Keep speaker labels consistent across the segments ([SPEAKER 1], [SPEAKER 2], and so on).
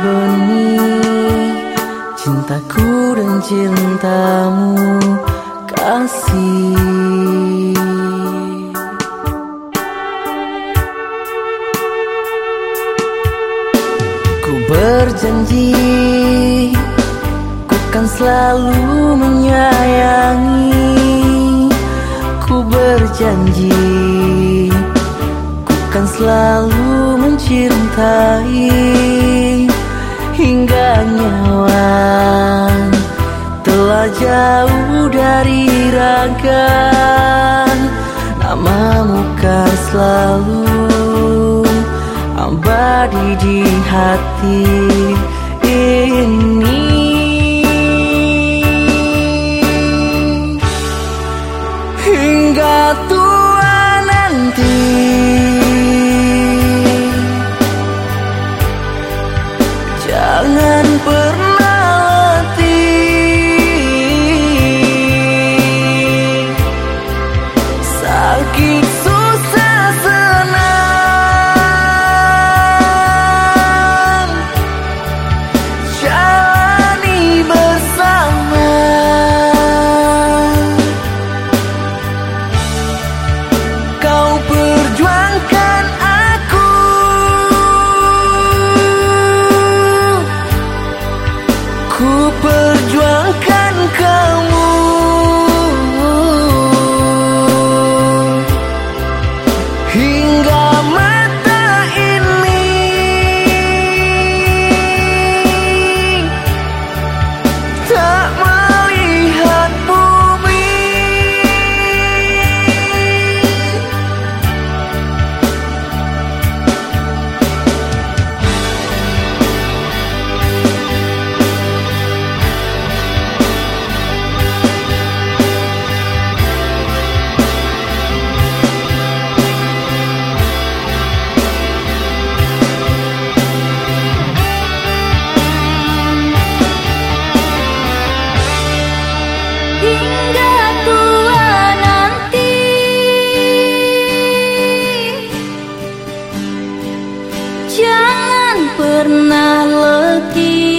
[SPEAKER 1] benih Cintaku dan cintamu kasih. Ku berjanji Ku kan selalu menyayangi. Ku berjanji Ku kan selalu mencintai nyawa. Telah jauh dari raga Namamu kan selalu. Abadi di hati ini pernah letih.
[SPEAKER 2] Saking pernah
[SPEAKER 1] lucky.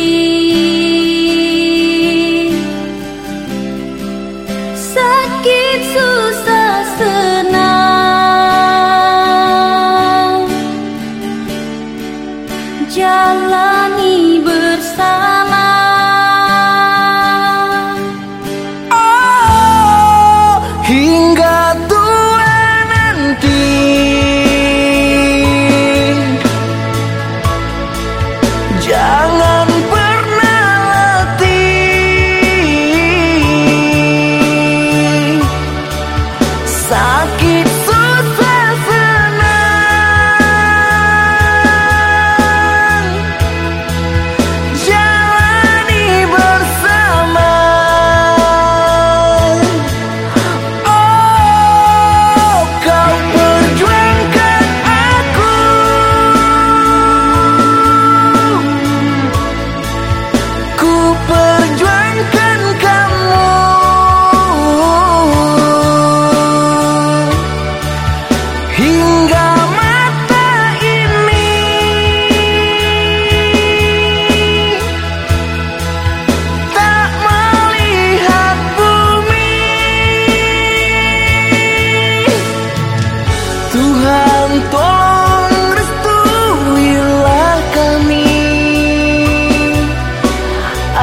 [SPEAKER 1] tolong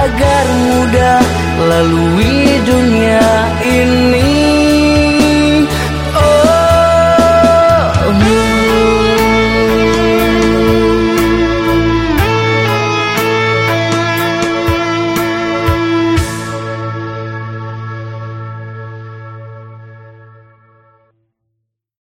[SPEAKER 1] agar mudah lalui